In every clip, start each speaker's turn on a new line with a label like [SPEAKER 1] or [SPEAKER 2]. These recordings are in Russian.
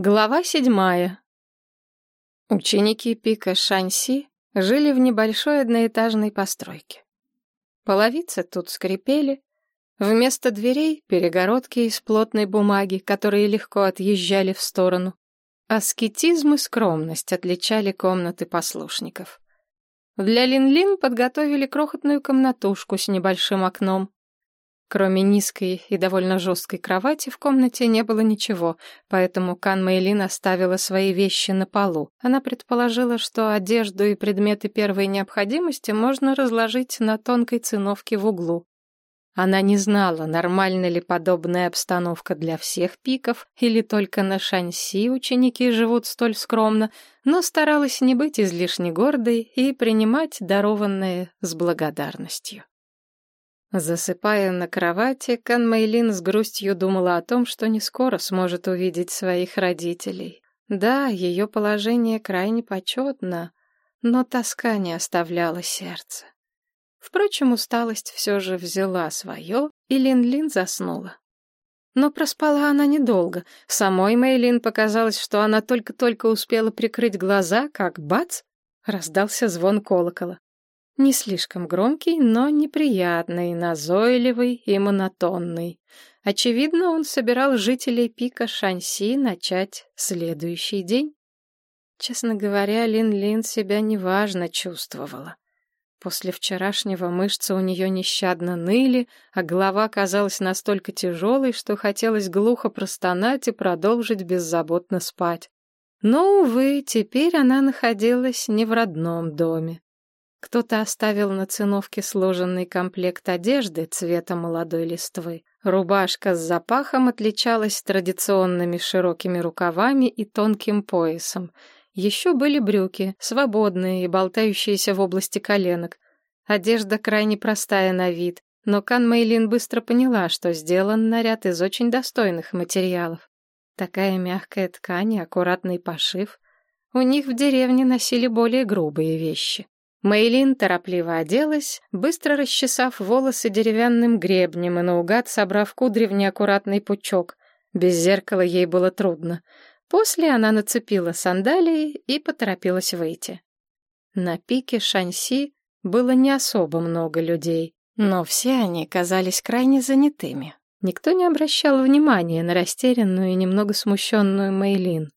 [SPEAKER 1] Глава седьмая. Ученики пика Шаньси жили в небольшой одноэтажной постройке. Половицы тут скрипели, вместо дверей — перегородки из плотной бумаги, которые легко отъезжали в сторону. Аскетизм и скромность отличали комнаты послушников. Для Лин-Лин подготовили крохотную комнатушку с небольшим окном. Кроме низкой и довольно жесткой кровати в комнате не было ничего, поэтому Кан Мэйлин оставила свои вещи на полу. Она предположила, что одежду и предметы первой необходимости можно разложить на тонкой циновке в углу. Она не знала, нормальна ли подобная обстановка для всех пиков, или только на Шанси ученики живут столь скромно, но старалась не быть излишне гордой и принимать дарованное с благодарностью. Засыпая на кровати, Кан Мэйлин с грустью думала о том, что не скоро сможет увидеть своих родителей. Да, ее положение крайне почетно, но тоска не оставляла сердце. Впрочем, усталость все же взяла свое, и Лин-Лин заснула. Но проспала она недолго. Самой Мэйлин показалось, что она только-только успела прикрыть глаза, как бац! Раздался звон колокола. Не слишком громкий, но неприятный, назойливый и монотонный. Очевидно, он собирал жителей пика Шанси начать следующий день. Честно говоря, Лин-Лин себя неважно чувствовала. После вчерашнего мышцы у нее нещадно ныли, а голова казалась настолько тяжелой, что хотелось глухо простонать и продолжить беззаботно спать. Но, увы, теперь она находилась не в родном доме. Кто-то оставил на циновке сложенный комплект одежды цвета молодой листвы. Рубашка с запахом отличалась традиционными широкими рукавами и тонким поясом. Еще были брюки, свободные и болтающиеся в области коленок. Одежда крайне простая на вид, но Кан Мэйлин быстро поняла, что сделан наряд из очень достойных материалов. Такая мягкая ткань и аккуратный пошив. У них в деревне носили более грубые вещи. Мейлин торопливо оделась, быстро расчесав волосы деревянным гребнем и наугад собрав кудри в неаккуратный пучок. Без зеркала ей было трудно. После она нацепила сандалии и поторопилась выйти. На пике Шанси было не особо много людей, но все они казались крайне занятыми. Никто не обращал внимания на растерянную и немного смущенную Мейлин.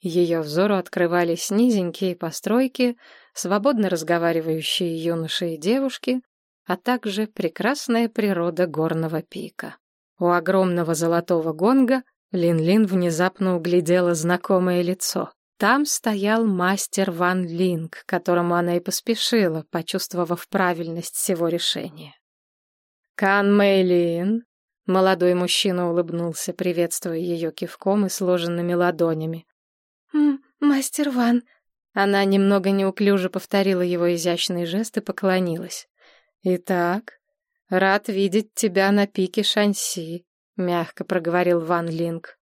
[SPEAKER 1] Ее взору открывались низенькие постройки, свободно разговаривающие юноши и девушки, а также прекрасная природа горного пика. У огромного золотого гонга Лин-Лин внезапно углядела знакомое лицо. Там стоял мастер Ван Линг, которому она и поспешила, почувствовав правильность всего решения. «Кан Мэйлин!» Молодой мужчина улыбнулся, приветствуя ее кивком и сложенными ладонями.
[SPEAKER 2] «Мастер Ван»,
[SPEAKER 1] она немного неуклюже повторила его изящный жест и поклонилась. «Итак, рад видеть тебя на пике Шанси», — мягко проговорил Ван Линг.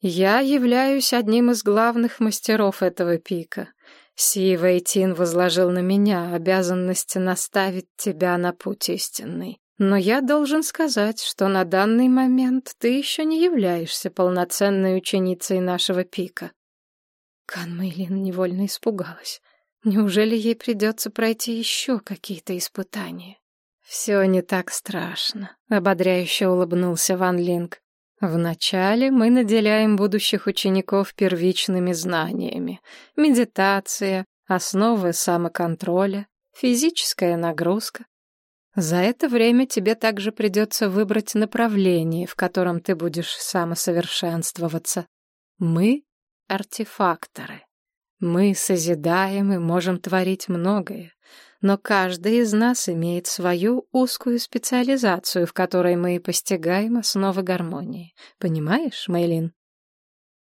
[SPEAKER 1] «Я являюсь одним из главных мастеров этого пика. Си Вэйтин возложил на меня обязанность наставить тебя на путь истинный. Но я должен сказать, что на данный момент ты еще не являешься полноценной ученицей нашего пика.
[SPEAKER 2] Кан Мэйлин невольно испугалась. Неужели ей придется пройти еще какие-то испытания?
[SPEAKER 1] «Все не так страшно», — ободряюще улыбнулся Ван Линг. «Вначале мы наделяем будущих учеников первичными знаниями. Медитация, основы самоконтроля, физическая нагрузка. За это время тебе также придется выбрать направление, в котором ты будешь самосовершенствоваться. Мы артефакторы. Мы созидаем и можем творить многое, но каждый из нас имеет свою узкую специализацию, в которой мы и постигаем основы гармонии. Понимаешь, Мейлин?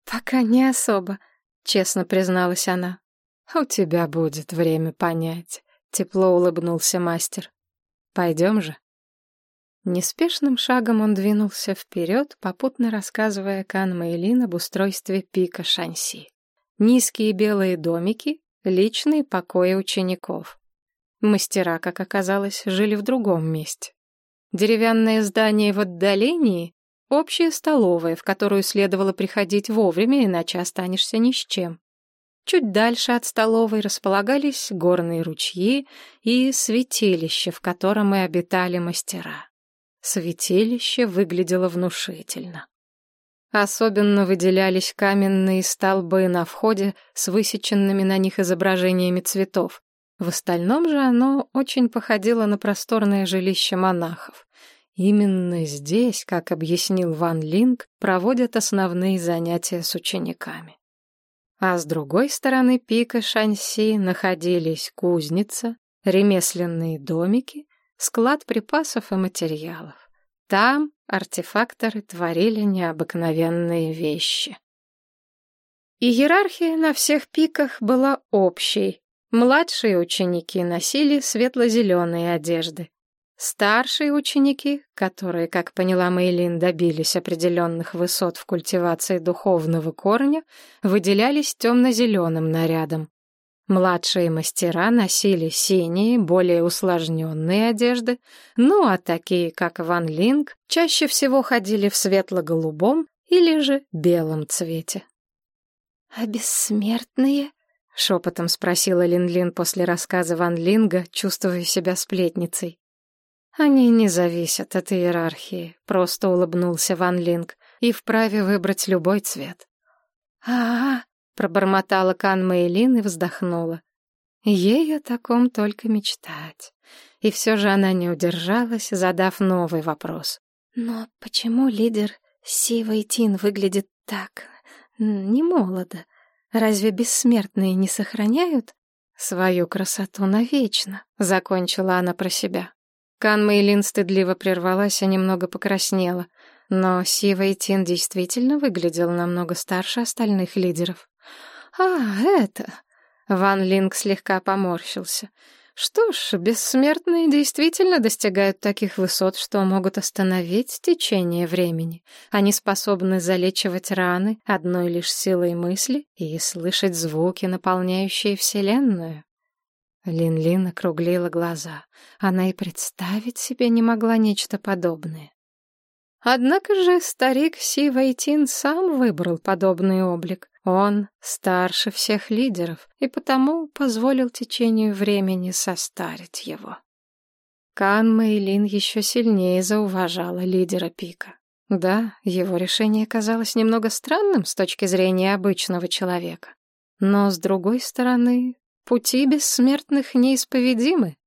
[SPEAKER 2] Пока не особо, честно призналась она.
[SPEAKER 1] У тебя будет время понять, тепло улыбнулся мастер. Пойдем же. Неспешным шагом он двинулся вперед, попутно рассказывая Кан Мэйлин об устройстве пика Шанси. Низкие белые домики — личные покои учеников. Мастера, как оказалось, жили в другом месте. Деревянное здание в отдалении — общая столовая, в которую следовало приходить вовремя, иначе останешься ни с чем. Чуть дальше от столовой располагались горные ручьи и святилище, в котором и обитали мастера. Святилище выглядело внушительно. Особенно выделялись каменные столбы на входе с высеченными на них изображениями цветов. В остальном же оно очень походило на просторное жилище монахов. Именно здесь, как объяснил Ван Линг, проводят основные занятия с учениками. А с другой стороны пика Шанси находились кузница, ремесленные домики, склад припасов и материалов. Там артефакторы творили необыкновенные вещи. Иерархия на всех пиках была общей. Младшие ученики носили светло-зеленые одежды. Старшие ученики, которые, как поняла Мейлин, добились определенных высот в культивации духовного корня, выделялись темно-зеленым нарядом. Младшие мастера носили синие, более усложненные одежды, ну а такие, как Ван Линг, чаще всего ходили в светло-голубом или же белом цвете.
[SPEAKER 2] «А бессмертные?» — шепотом спросила
[SPEAKER 1] Лин-Лин после рассказа Ван Линга, чувствуя себя сплетницей. «Они не зависят от иерархии», — просто улыбнулся Ван Линг, «и вправе выбрать любой цвет».
[SPEAKER 2] «А-а-а»,
[SPEAKER 1] Пробормотала Кан Мэйлин и вздохнула. Ей о таком только мечтать. И все же она не удержалась, задав новый вопрос.
[SPEAKER 2] «Но почему лидер Сива Тин выглядит так... не молодо? Разве бессмертные не сохраняют
[SPEAKER 1] свою красоту навечно?» — закончила она про себя. Кан Мэйлин стыдливо прервалась и немного покраснела. Но Сива Тин действительно выглядел намного старше остальных лидеров.
[SPEAKER 2] «А, это...»
[SPEAKER 1] Ван Линг слегка поморщился. «Что ж, бессмертные действительно достигают таких высот, что могут остановить течение времени. Они способны залечивать раны одной лишь силой мысли и слышать звуки, наполняющие Вселенную». Лин-Лин округлила глаза. Она и представить себе не могла нечто подобное. Однако же старик Си Вайтин сам выбрал подобный облик. Он старше всех лидеров и потому позволил течению времени состарить его. Кан Мэйлин еще сильнее зауважала лидера пика. Да, его решение казалось немного странным с точки зрения обычного человека. Но, с другой стороны, пути бессмертных неисповедимы.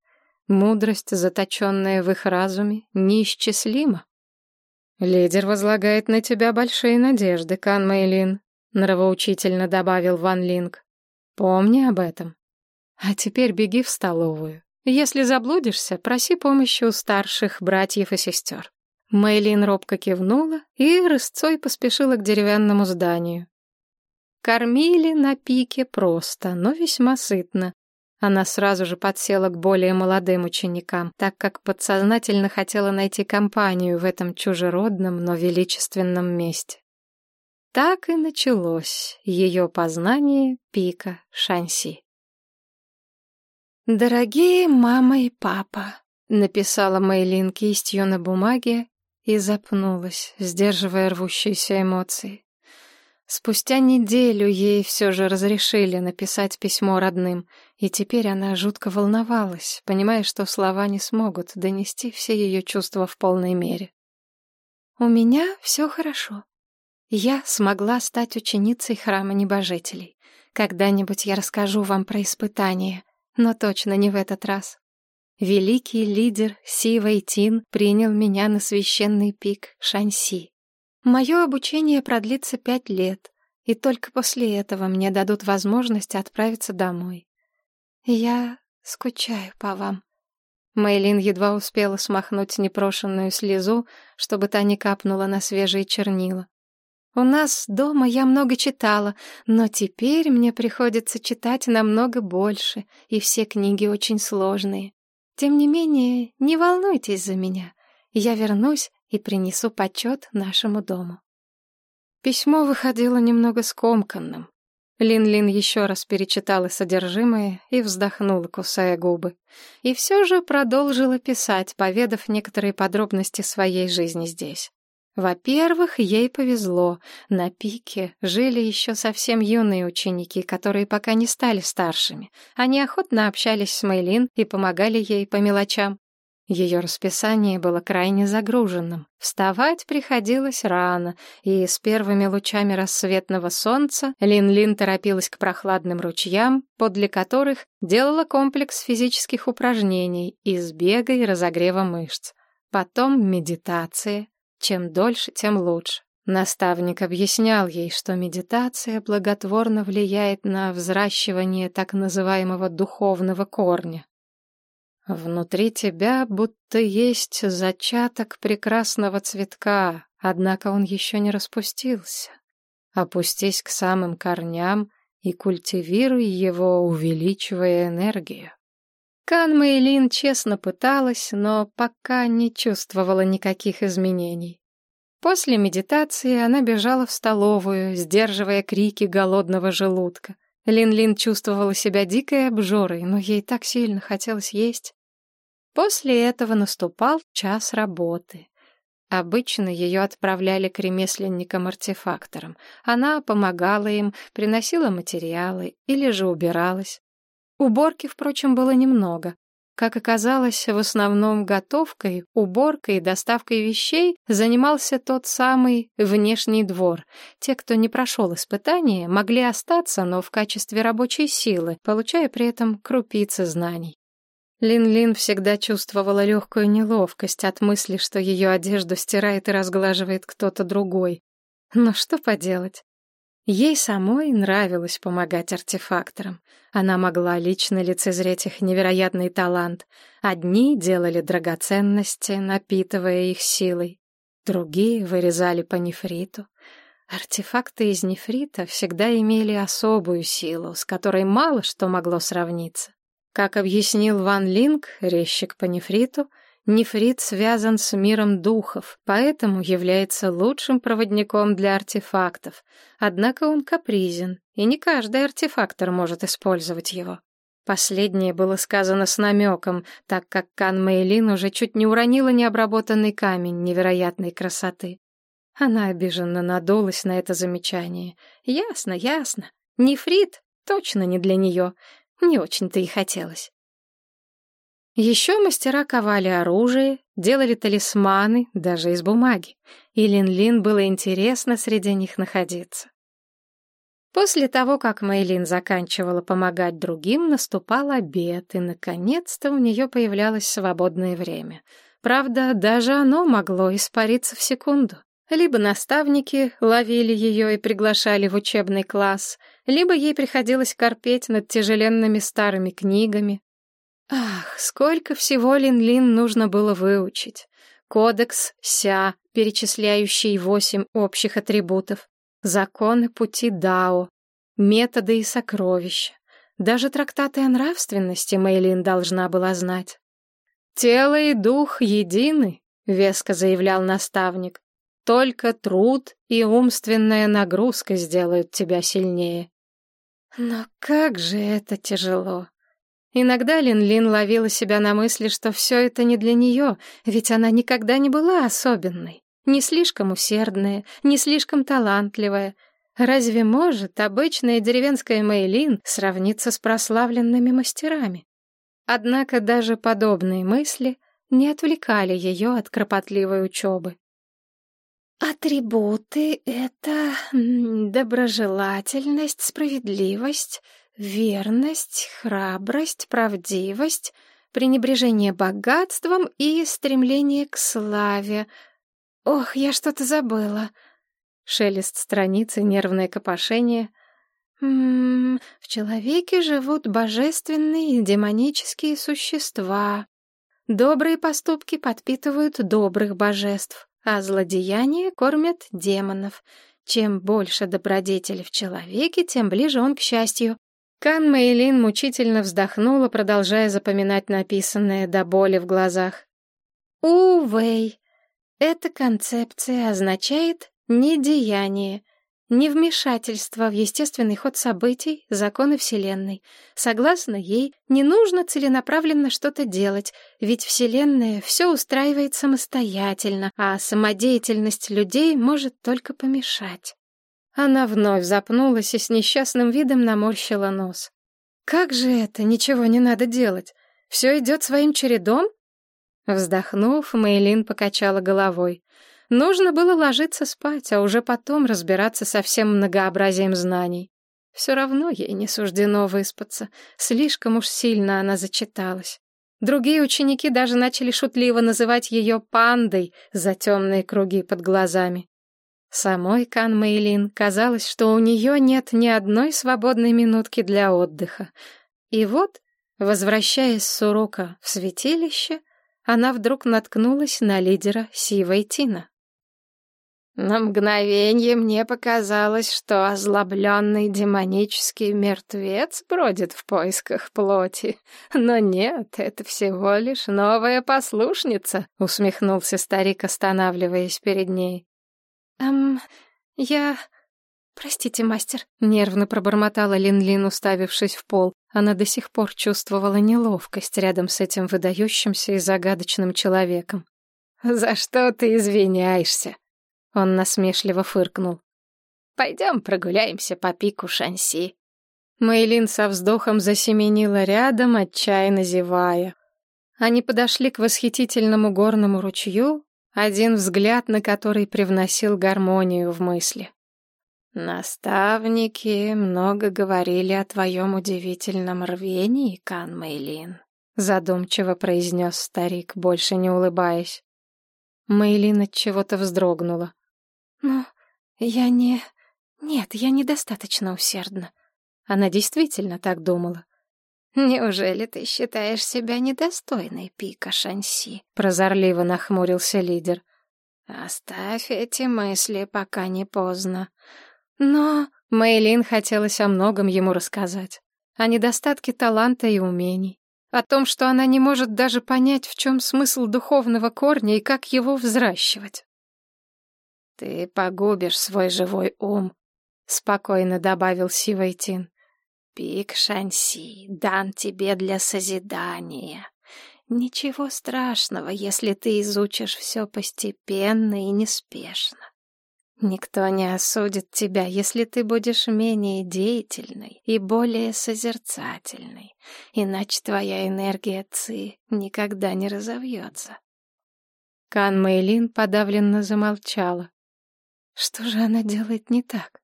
[SPEAKER 1] Мудрость, заточенная в их разуме, неисчислима. «Лидер возлагает на тебя большие надежды, Кан Мэйлин», нравоучительно добавил Ван Линг. Помни об этом. А теперь беги в столовую. Если заблудишься, проси помощи у старших братьев и сестер. Мэйлин робко кивнула и рысцой поспешила к деревянному зданию. Кормили на пике просто, но весьма сытно. Она сразу же подсела к более молодым ученикам, так как подсознательно хотела найти компанию в этом чужеродном, но величественном месте. Так и началось ее познание пика Шанси.
[SPEAKER 2] «Дорогие мама и папа», — написала Мэйлин кистью на бумаге и запнулась, сдерживая рвущиеся эмоции. Спустя неделю ей все же разрешили написать письмо родным, и теперь она жутко волновалась, понимая, что слова не смогут донести все ее чувства в полной мере. «У меня все хорошо. Я смогла стать ученицей храма небожителей. Когда-нибудь я расскажу вам про испытания, но точно не в этот раз. Великий лидер Си Вэйтин принял меня на священный пик Шанси. Мое обучение продлится пять лет, и только после этого мне дадут возможность отправиться домой. Я скучаю по вам. Мэйлин едва успела смахнуть непрошенную слезу, чтобы та не капнула на свежие чернила. У нас дома я много читала, но теперь мне приходится читать намного больше, и все книги очень сложные. Тем не менее, не волнуйтесь за меня. Я вернусь и принесу почет нашему дому. Письмо выходило немного скомканным. Лин-Лин еще раз перечитала содержимое и вздохнула, кусая губы. И все же продолжила писать, поведав некоторые подробности своей жизни здесь. Во-первых, ей повезло. На пике жили еще совсем юные ученики, которые пока не стали старшими. Они охотно общались с Мэйлин и помогали ей по мелочам. Ее расписание было крайне загруженным. Вставать приходилось рано, и с первыми лучами рассветного солнца Лин-Лин торопилась к прохладным ручьям, подле которых делала комплекс физических упражнений из бега и разогрева мышц. Потом медитация, чем дольше, тем лучше. Наставник объяснял ей, что медитация благотворно влияет на взращивание так называемого духовного корня. Внутри тебя будто есть зачаток прекрасного цветка, однако он еще не распустился. Опустись к самым корням и культивируй его, увеличивая энергию. Кан Мэйлин честно пыталась, но пока не чувствовала никаких изменений. После медитации она бежала в столовую, сдерживая крики голодного желудка. Лин-Лин чувствовала себя дикой обжорой, но ей так сильно хотелось есть. После этого наступал час работы. Обычно ее отправляли к ремесленникам-артефакторам. Она помогала им, приносила материалы или же убиралась. Уборки, впрочем, было немного. Как оказалось, в основном готовкой, уборкой и доставкой вещей занимался тот самый внешний двор. Те, кто не прошел испытания, могли остаться, но в качестве рабочей силы, получая при этом крупицы знаний. Лин-Лин всегда чувствовала легкую неловкость от мысли, что ее одежду стирает и разглаживает кто-то другой. Но что поделать? Ей самой нравилось помогать артефакторам. Она могла лично лицезреть их невероятный талант. Одни делали драгоценности, напитывая их силой. Другие вырезали по нефриту. Артефакты из нефрита всегда имели особую силу, с которой мало что могло сравниться. Как объяснил Ван Линг, резчик по нефриту, Нефрит связан с миром духов, поэтому является лучшим проводником для артефактов. Однако он капризен, и не каждый артефактор может использовать его. Последнее было сказано с намеком, так как Кан Мэйлин уже чуть не уронила необработанный камень невероятной красоты. Она обиженно надулась на это замечание. Ясно, ясно. Нефрит точно не для нее. Не очень-то и хотелось. Еще мастера ковали оружие, делали талисманы, даже из бумаги, и Лин-Лин было интересно среди них находиться. После того, как Мэйлин заканчивала помогать другим, наступал обед, и, наконец-то, у нее появлялось свободное время. Правда, даже оно могло испариться в секунду. Либо наставники ловили ее и приглашали в учебный класс, либо ей приходилось корпеть над тяжеленными старыми книгами, Ах, сколько всего Лин-Лин нужно было выучить. Кодекс Ся, перечисляющий восемь общих атрибутов, законы пути Дао, методы и сокровища. Даже трактаты о нравственности Мэйлин должна была знать. «Тело и дух едины», — веско заявлял наставник. «Только труд и умственная нагрузка сделают тебя сильнее». Но как же это тяжело. Иногда Лин-Лин ловила себя на мысли, что все это не для нее, ведь она никогда не была особенной, не слишком усердная, не слишком талантливая. Разве может обычная деревенская Мэйлин сравниться с прославленными мастерами? Однако даже подобные мысли не отвлекали ее от кропотливой учебы. Атрибуты — это доброжелательность, справедливость, Верность, храбрость, правдивость, пренебрежение богатством и стремление к славе. Ох, я что-то забыла. Шелест страницы, нервное копошение. М -м, в человеке живут божественные и демонические существа. Добрые поступки подпитывают добрых божеств, а злодеяния кормят демонов. Чем больше добродетели в человеке, тем ближе он к счастью. Кан Мэйлин мучительно вздохнула, продолжая запоминать написанное до боли в глазах. Увэй, эта концепция означает недеяние. Невмешательство в естественный ход событий, законы Вселенной. Согласно ей, не нужно целенаправленно что-то делать, ведь Вселенная все устраивает самостоятельно, а самодеятельность людей может только помешать. Она вновь запнулась и с несчастным видом наморщила нос. «Как же это? Ничего не надо делать. Все идет своим чередом?» Вздохнув, Мейлин покачала головой. Нужно было ложиться спать, а уже потом разбираться со всем многообразием знаний. Все равно ей не суждено выспаться. Слишком уж сильно она зачиталась. Другие ученики даже начали шутливо называть ее пандой за темные круги под глазами. Самой Кан Мэйлин казалось, что у нее нет ни одной свободной минутки для отдыха. И вот, возвращаясь с урока в святилище, она вдруг наткнулась на лидера Сива Тина. На мгновение мне показалось, что озлобленный демонический мертвец бродит в поисках плоти. Но нет, это всего лишь новая послушница, — усмехнулся старик, останавливаясь перед ней. «Эм, я... Простите, мастер», — нервно пробормотала Лин-Лин, уставившись в пол. Она до сих пор чувствовала неловкость рядом с этим выдающимся и загадочным человеком. «За что ты извиняешься?» Он насмешливо фыркнул. «Пойдем прогуляемся по пику Шанси». Мэйлин со вздохом засеменила рядом, отчаянно зевая. Они подошли к восхитительному горному ручью, один взгляд на который привносил гармонию в мысли. «Наставники много говорили о твоем удивительном рвении, Кан Мэйлин», задумчиво произнес старик, больше не улыбаясь. Мэйлин от чего-то вздрогнула. «Ну, я не... Нет, я недостаточно усердна». Она действительно так думала. «Неужели ты считаешь себя недостойной пика Шанси?» — прозорливо нахмурился лидер. «Оставь эти мысли, пока не поздно». Но Мэйлин хотелось о многом ему рассказать. О недостатке таланта и умений. О том, что она не может даже понять, в чем смысл духовного корня и как его взращивать. «Ты погубишь свой живой ум», — спокойно добавил Сивайтин. «Пик Шанси дан тебе для созидания. Ничего страшного, если ты изучишь все постепенно и неспешно. Никто не осудит тебя, если ты будешь менее деятельной и более созерцательной, иначе твоя энергия Ци никогда не разовьется». Кан Мэйлин подавленно замолчала. Что же она делает не так?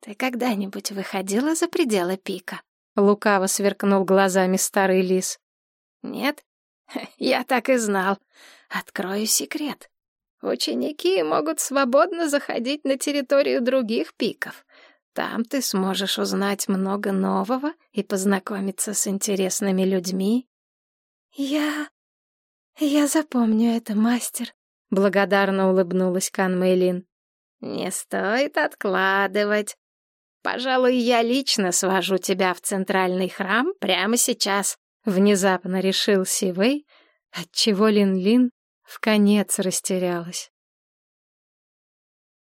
[SPEAKER 2] «Ты когда-нибудь выходила за пределы пика?» Лукаво сверкнул глазами старый лис. «Нет? Я так и знал. Открою секрет. Ученики могут свободно заходить на территорию других пиков. Там ты сможешь узнать много нового и познакомиться с интересными людьми». «Я... я запомню это, мастер», Благодарно улыбнулась Кан Мэйлин. «Не стоит откладывать. Пожалуй, я лично свожу тебя в центральный храм прямо сейчас», — внезапно решил Сивэй, отчего Лин-Лин в конец растерялась.